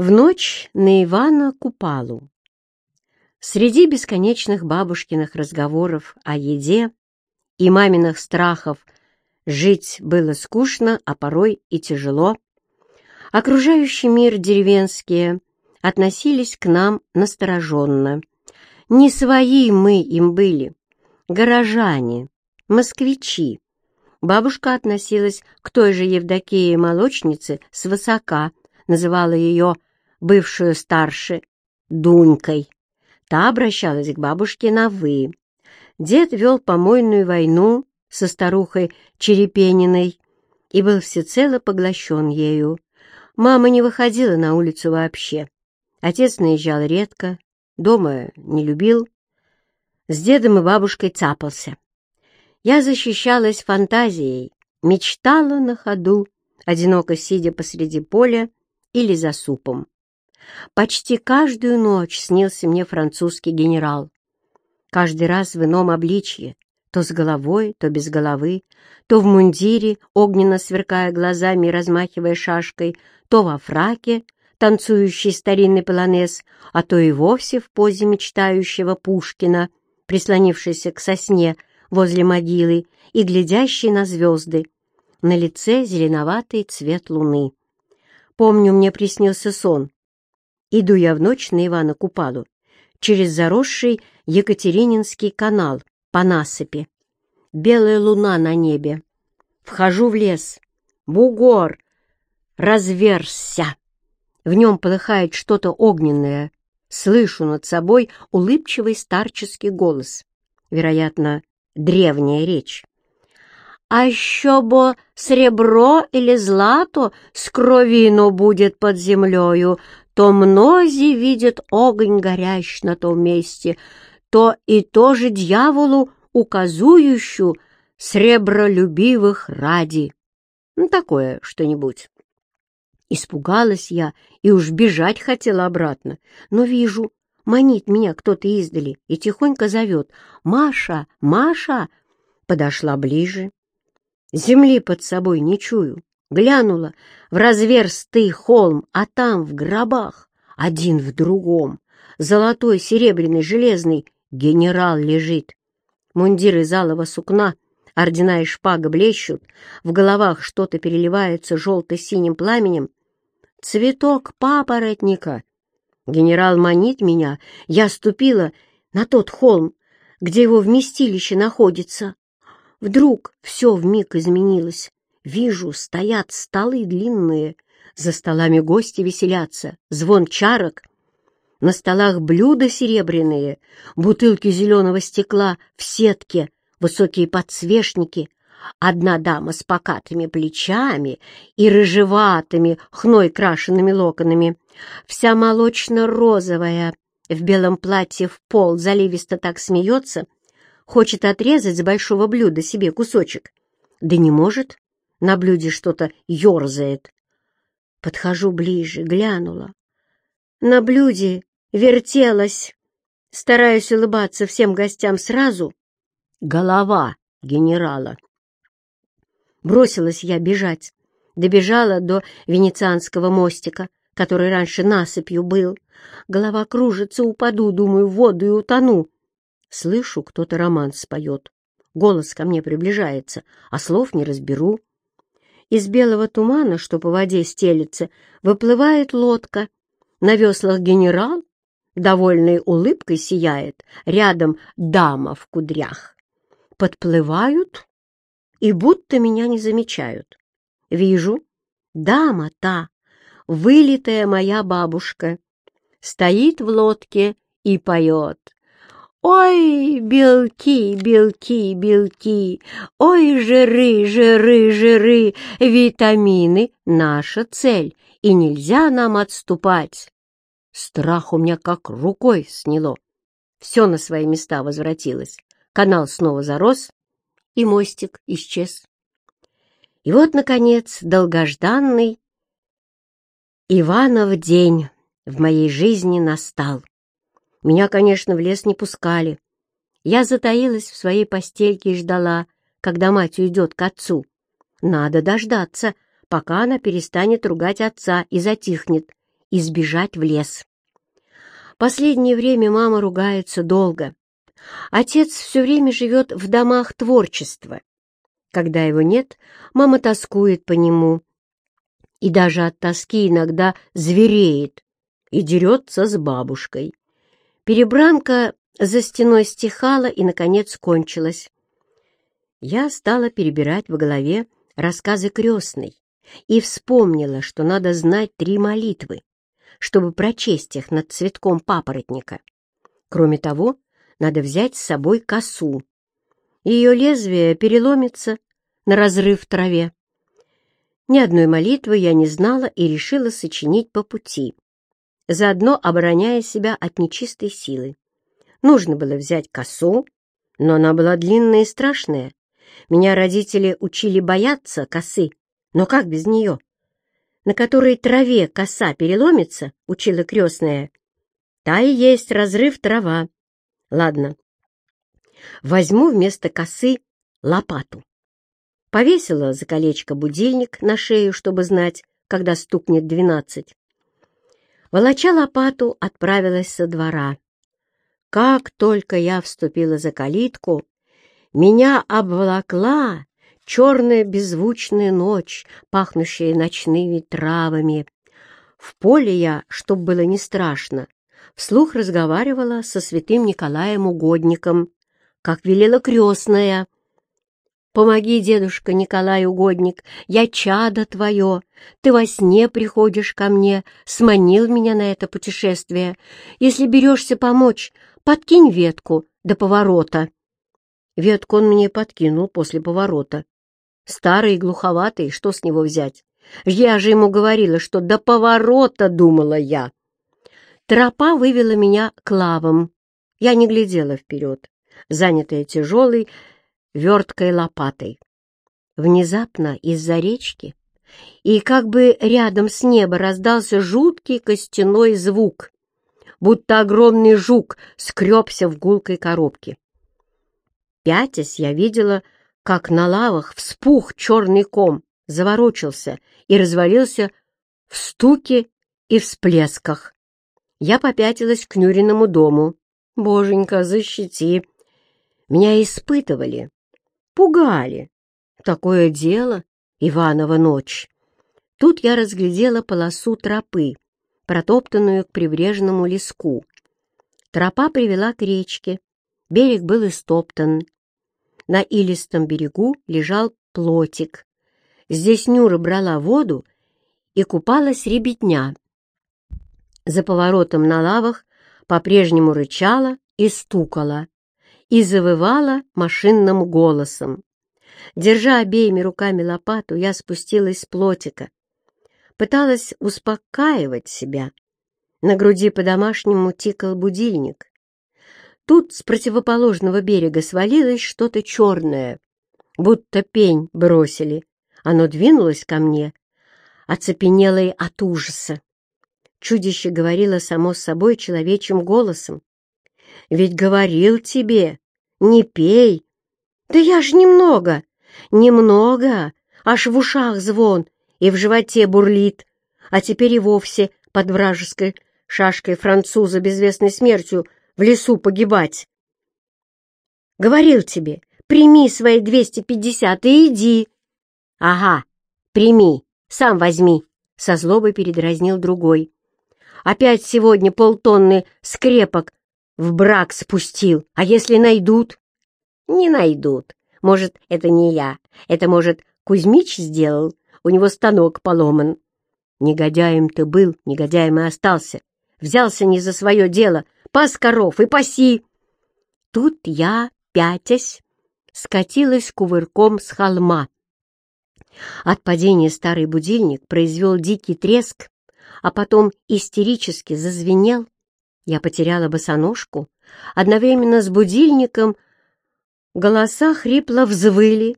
В ночь на Ивана Купалу. Среди бесконечных бабушкиных разговоров о еде и маминых страхов жить было скучно, а порой и тяжело, окружающий мир деревенские относились к нам настороженно. Не свои мы им были, горожане, москвичи. Бабушка относилась к той же Евдокии-молочнице свысока, называла ее бывшую старше, Дунькой. Та обращалась к бабушке на «вы». Дед вел помойную войну со старухой Черепениной и был всецело поглощен ею. Мама не выходила на улицу вообще. Отец наезжал редко, дома не любил. С дедом и бабушкой цапался. Я защищалась фантазией, мечтала на ходу, одиноко сидя посреди поля или за супом. Почти каждую ночь снился мне французский генерал. Каждый раз в ином обличье, то с головой, то без головы, то в мундире, огненно сверкая глазами и размахивая шашкой, то во фраке, танцующий старинный полонез, а то и вовсе в позе мечтающего Пушкина, прислонившийся к сосне возле могилы и глядящий на звезды. На лице зеленоватый цвет луны. Помню, мне приснился сон. Иду я в ночь на Ивана Купалу через заросший Екатерининский канал по насыпи. Белая луна на небе. Вхожу в лес. Бугор! Разверзся! В нем полыхает что-то огненное. Слышу над собой улыбчивый старческий голос. Вероятно, древняя речь. А еще бо сребро или злато с кровино будет под землею, то мнози видят огонь горящ на том месте, то и тоже дьяволу указующую сребролюбивых ради. Ну, такое что-нибудь. Испугалась я и уж бежать хотела обратно, но вижу, манит меня кто-то издали и тихонько зовет «Маша! Маша!» Подошла ближе, Земли под собой не чую. Глянула в разверстый холм, а там в гробах, один в другом, золотой, серебряный, железный, генерал лежит. Мундиры залого сукна, ордена и шпага блещут, в головах что-то переливается желто-синим пламенем. Цветок папоротника. Генерал манит меня, я ступила на тот холм, где его вместилище находится. Вдруг все вмиг изменилось. Вижу, стоят столы длинные, за столами гости веселятся, звон чарок. На столах блюда серебряные, бутылки зеленого стекла в сетке, высокие подсвечники. Одна дама с покатыми плечами и рыжеватыми, хной крашенными локонами, вся молочно-розовая, в белом платье в пол заливисто так смеется — Хочет отрезать с большого блюда себе кусочек. Да не может. На блюде что-то ерзает. Подхожу ближе, глянула. На блюде вертелась, стараюсь улыбаться всем гостям сразу, голова генерала. Бросилась я бежать. Добежала до венецианского мостика, который раньше насыпью был. Голова кружится, упаду, думаю, в воду и утону. Слышу, кто-то роман споет. Голос ко мне приближается, а слов не разберу. Из белого тумана, что по воде стелется, выплывает лодка. На веслах генерал, довольной улыбкой сияет, рядом дама в кудрях. Подплывают и будто меня не замечают. Вижу, дама та, вылитая моя бабушка, стоит в лодке и поет. Ой, белки, белки, белки, ой, жиры, жиры, жиры, витамины — наша цель, и нельзя нам отступать. Страх у меня как рукой сняло. Все на свои места возвратилось. Канал снова зарос, и мостик исчез. И вот, наконец, долгожданный Иванов день в моей жизни настал. Меня, конечно, в лес не пускали. Я затаилась в своей постельке и ждала, когда мать уйдет к отцу. Надо дождаться, пока она перестанет ругать отца и затихнет, и сбежать в лес. Последнее время мама ругается долго. Отец все время живет в домах творчества. Когда его нет, мама тоскует по нему. И даже от тоски иногда звереет и дерется с бабушкой. Перебранка за стеной стихала и, наконец, кончилась. Я стала перебирать в голове рассказы крестной и вспомнила, что надо знать три молитвы, чтобы прочесть их над цветком папоротника. Кроме того, надо взять с собой косу. Ее лезвие переломится на разрыв в траве. Ни одной молитвы я не знала и решила сочинить по пути, заодно обороняя себя от нечистой силы. Нужно было взять косу, но она была длинная и страшная. Меня родители учили бояться косы, но как без нее? На которой траве коса переломится, учила крестная. Та и есть разрыв трава. Ладно, возьму вместо косы лопату. Повесила за колечко будильник на шею, чтобы знать, когда стукнет двенадцать. Волоча лопату, отправилась со двора. Как только я вступила за калитку, меня обволокла черная беззвучная ночь, пахнущая ночными травами. В поле я, чтоб было не страшно, вслух разговаривала со святым Николаем Угодником, как велела крестная. «Помоги, дедушка Николай Угодник, я чадо твое, ты во сне приходишь ко мне, сманил меня на это путешествие. Если берешься помочь, подкинь ветку до поворота». Ветку он мне подкинул после поворота. Старый и глуховатый, что с него взять? Я же ему говорила, что до поворота думала я. Тропа вывела меня к лавам. Я не глядела вперед, занятая тяжелой, верткой лопатой. Внезапно из-за речки и как бы рядом с неба раздался жуткий костяной звук, будто огромный жук скребся в гулкой коробке. Пятясь, я видела, как на лавах вспух черный ком, заворочился и развалился в стуке и всплесках. Я попятилась к Нюриному дому. «Боженька, защити!» Меня испытывали, пугали. Такое дело, Иванова ночь. Тут я разглядела полосу тропы, протоптанную к прибрежному леску. Тропа привела к речке, Берег был истоптан. На илистом берегу лежал плотик. Здесь Нюра брала воду и купалась ребятня. За поворотом на лавах по-прежнему рычала и стукала, и завывала машинным голосом. Держа обеими руками лопату, я спустилась с плотика. Пыталась успокаивать себя. На груди по-домашнему тикал будильник. Тут с противоположного берега свалилось что-то черное, будто пень бросили. Оно двинулось ко мне, оцепенелое от ужаса. Чудище говорило само собой человечьим голосом. «Ведь говорил тебе, не пей!» «Да я ж немного, немного, аж в ушах звон и в животе бурлит, а теперь и вовсе под вражеской шашкой француза безвестной смертью в лесу погибать. Говорил тебе, прими свои двести пятьдесят и иди. Ага, прими, сам возьми, со злобой передразнил другой. Опять сегодня полтонны скрепок в брак спустил, а если найдут? Не найдут. Может, это не я, это, может, Кузьмич сделал, у него станок поломан. Негодяем ты был, негодяем и остался. Взялся не за свое дело, пас коров и паси!» Тут я, пятясь, скатилась кувырком с холма. От падения старый будильник произвел дикий треск, а потом истерически зазвенел. Я потеряла босоножку. Одновременно с будильником голоса хрипло взвыли,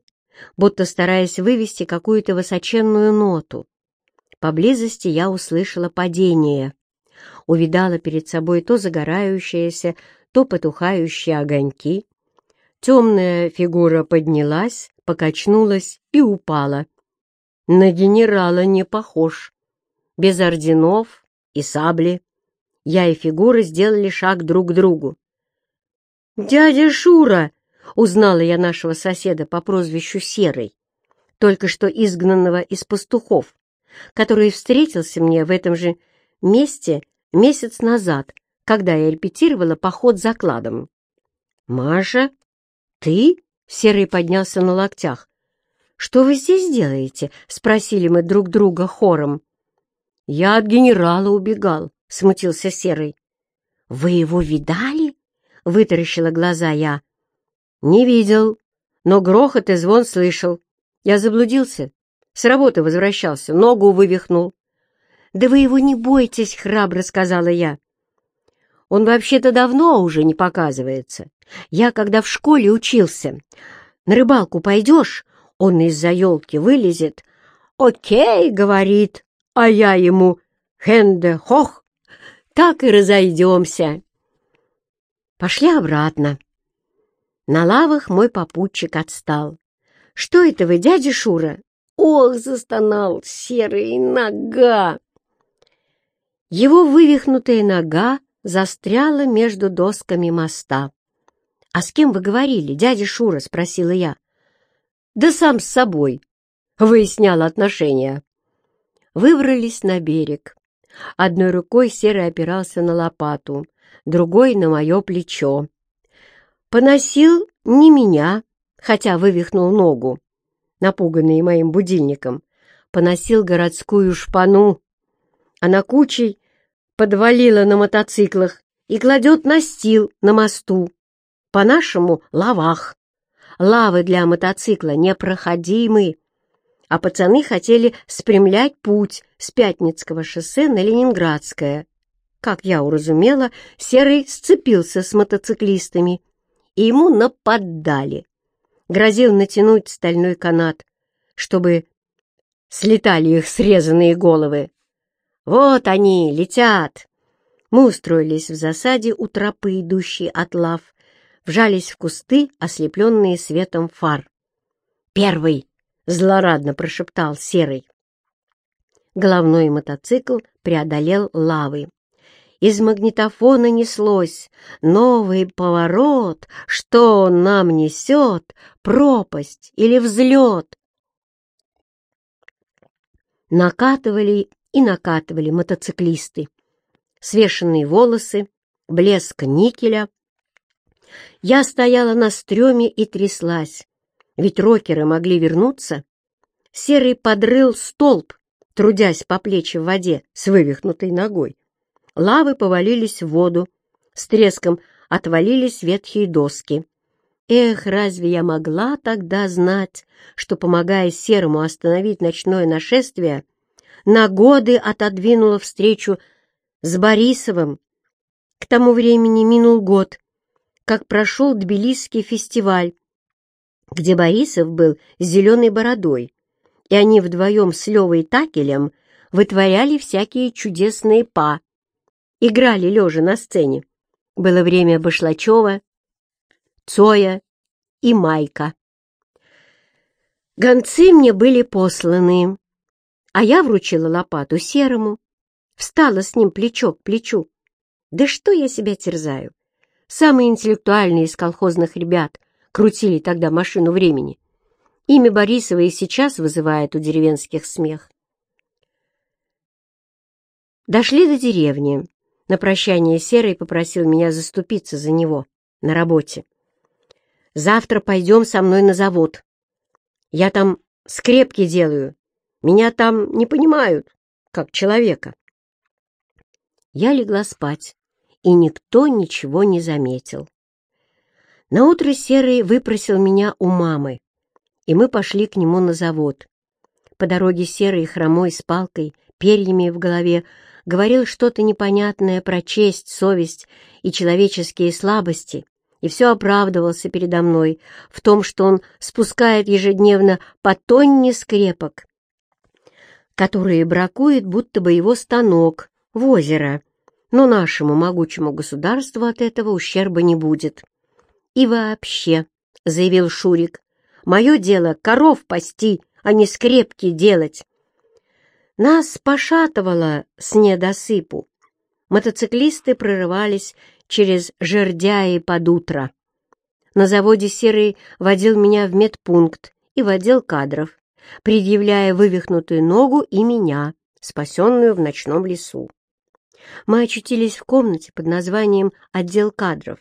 будто стараясь вывести какую-то высоченную ноту. Поблизости я услышала падение увидала перед собой то загорающиеся, то потухающие огоньки. Темная фигура поднялась, покачнулась и упала. На генерала не похож. Без орденов, и сабли. Я и фигура сделали шаг друг к другу. «Дядя Шура!» — узнала я нашего соседа по прозвищу Серый, только что изгнанного из пастухов, который встретился мне в этом же месте месяц назад, когда я репетировала поход за кладом. «Маша, ты?» — Серый поднялся на локтях. «Что вы здесь делаете?» — спросили мы друг друга хором. «Я от генерала убегал», — смутился Серый. «Вы его видали?» — вытаращила глаза я. «Не видел, но грохот и звон слышал. Я заблудился, с работы возвращался, ногу вывихнул». «Да вы его не бойтесь», — храбро сказала я. «Он вообще-то давно уже не показывается. Я, когда в школе учился, на рыбалку пойдешь, он из-за елки вылезет. «Окей», — говорит, а я ему «Хенде хох», так и разойдемся. Пошли обратно. На лавах мой попутчик отстал. «Что это вы, дядя Шура?» «Ох!» — застонал серый нога. Его вывихнутая нога застряла между досками моста. «А с кем вы говорили, дядя Шура?» — спросила я. «Да сам с собой», — выяснял отношения. Выбрались на берег. Одной рукой Серый опирался на лопату, другой — на мое плечо. Поносил не меня, хотя вывихнул ногу, напуганный моим будильником, поносил городскую шпану. Она кучей подвалила на мотоциклах и кладет настил на мосту. По-нашему — лавах. Лавы для мотоцикла непроходимы, а пацаны хотели спрямлять путь с Пятницкого шоссе на Ленинградское. Как я уразумела, Серый сцепился с мотоциклистами, и ему нападали. Грозил натянуть стальной канат, чтобы слетали их срезанные головы. Вот они, летят! Мы устроились в засаде у тропы, идущей от лав, вжались в кусты, ослепленные светом фар. «Первый!» — злорадно прошептал Серый. Головной мотоцикл преодолел лавы. Из магнитофона неслось новый поворот, что он нам несет, пропасть или взлет. Накатывали и накатывали мотоциклисты. Свешенные волосы, блеск никеля — я стояла на стреме и тряслась, ведь рокеры могли вернуться. Серый подрыл столб, трудясь по плечи в воде с вывихнутой ногой. Лавы повалились в воду, с треском отвалились ветхие доски. Эх, разве я могла тогда знать, что, помогая Серому остановить ночное нашествие, на годы отодвинула встречу с Борисовым? К тому времени минул год, как прошел Тбилисский фестиваль, где Борисов был с зеленой бородой, и они вдвоем с Левой Такелем вытворяли всякие чудесные па, играли лежа на сцене. Было время Башлачева, Цоя и Майка. Гонцы мне были посланы, а я вручила лопату Серому, встала с ним плечо к плечу. Да что я себя терзаю? Самые интеллектуальные из колхозных ребят крутили тогда машину времени. Имя Борисова и сейчас вызывает у деревенских смех. Дошли до деревни. На прощание Серый попросил меня заступиться за него на работе. «Завтра пойдем со мной на завод. Я там скрепки делаю. Меня там не понимают, как человека». Я легла спать и никто ничего не заметил. Наутро Серый выпросил меня у мамы, и мы пошли к нему на завод. По дороге Серый, хромой, с палкой, перьями в голове, говорил что-то непонятное про честь, совесть и человеческие слабости, и все оправдывался передо мной в том, что он спускает ежедневно по тонне скрепок, которые бракует будто бы его станок в озеро но нашему могучему государству от этого ущерба не будет. И вообще, — заявил Шурик, — мое дело коров пасти, а не скрепки делать. Нас пошатывало с недосыпу. Мотоциклисты прорывались через жердяи под утро. На заводе Серый водил меня в медпункт и в отдел кадров, предъявляя вывихнутую ногу и меня, спасенную в ночном лесу. Мы очутились в комнате под названием «Отдел кадров».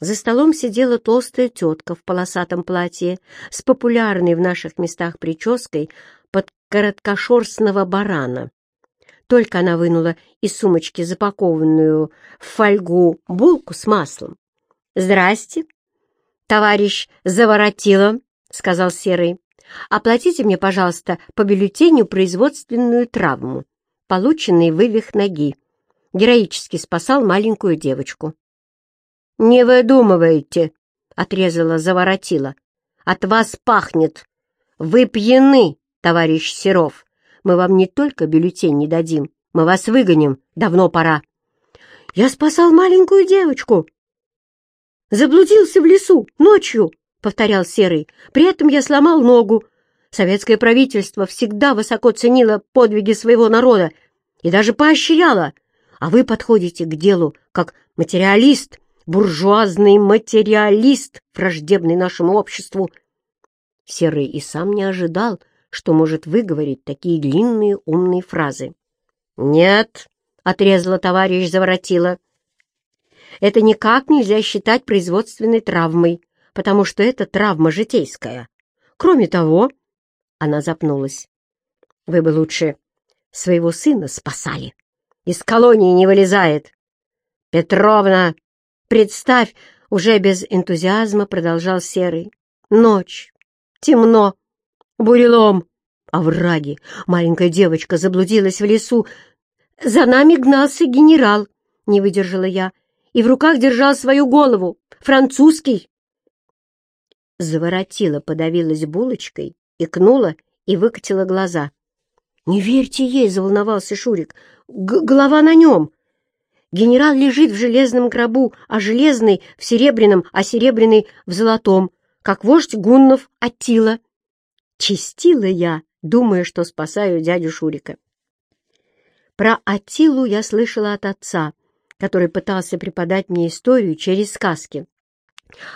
За столом сидела толстая тетка в полосатом платье с популярной в наших местах прической под короткошерстного барана. Только она вынула из сумочки запакованную в фольгу булку с маслом. «Здрасте, товарищ Заворотило», — сказал Серый. «Оплатите мне, пожалуйста, по бюллетеню производственную травму, полученный вывих ноги. Героически спасал маленькую девочку». «Не выдумывайте», — отрезала Заворотила. «От вас пахнет. Вы пьяны, товарищ Серов. Мы вам не только бюллетень не дадим, мы вас выгоним. Давно пора». «Я спасал маленькую девочку». «Заблудился в лесу ночью», — повторял Серый. «При этом я сломал ногу. Советское правительство всегда высоко ценило подвиги своего народа и даже поощряло. А вы подходите к делу как материалист, буржуазный материалист, враждебный нашему обществу. Серый и сам не ожидал, что может выговорить такие длинные умные фразы. «Нет», — отрезала товарищ Заворотила, — «это никак нельзя считать производственной травмой, потому что это травма житейская. Кроме того...» Она запнулась. «Вы бы лучше своего сына спасали. Из колонии не вылезает. Петровна Представь, уже без энтузиазма продолжал Серый. Ночь, темно, бурелом, овраги. Маленькая девочка заблудилась в лесу. За нами гнался генерал, не выдержала я, и в руках держал свою голову, французский. Заворотила, подавилась булочкой, икнула и выкатила глаза. «Не верьте ей!» — заволновался Шурик. «Голова на нем!» Генерал лежит в железном гробу, а железный — в серебряном, а серебряный — в золотом, как вождь гуннов Аттила. Чистила я, думая, что спасаю дядю Шурика. Про Аттилу я слышала от отца, который пытался преподать мне историю через сказки.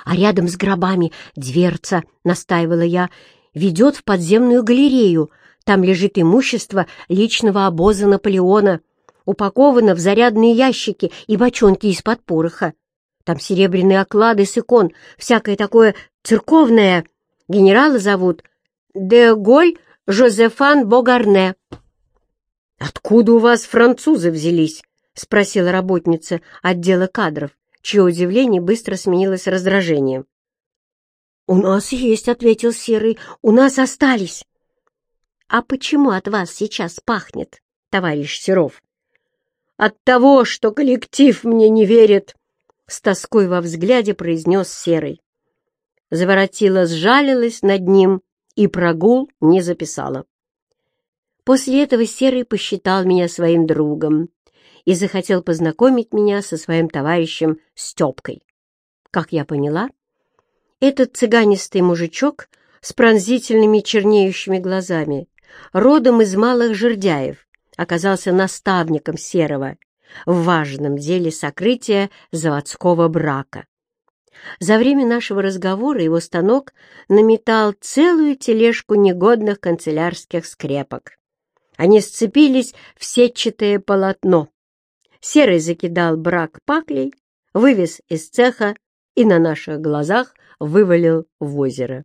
А рядом с гробами дверца, настаивала я, ведет в подземную галерею. Там лежит имущество личного обоза Наполеона — упаковано в зарядные ящики и бочонки из-под пороха. Там серебряные оклады с икон, всякое такое церковное. Генерала зовут де Голь Жозефан Богарне. «Откуда у вас французы взялись?» — спросила работница отдела кадров, чье удивление быстро сменилось раздражением. «У нас есть», — ответил Серый, — «у нас остались». «А почему от вас сейчас пахнет, товарищ Серов?» От того, что коллектив мне не верит, — с тоской во взгляде произнес Серый. Заворотила, сжалилась над ним и прогул не записала. После этого Серый посчитал меня своим другом и захотел познакомить меня со своим товарищем Степкой. Как я поняла, этот цыганистый мужичок с пронзительными чернеющими глазами, родом из малых жердяев, оказался наставником Серого в важном деле сокрытия заводского брака. За время нашего разговора его станок наметал целую тележку негодных канцелярских скрепок. Они сцепились в сетчатое полотно. Серый закидал брак паклей, вывез из цеха и на наших глазах вывалил в озеро.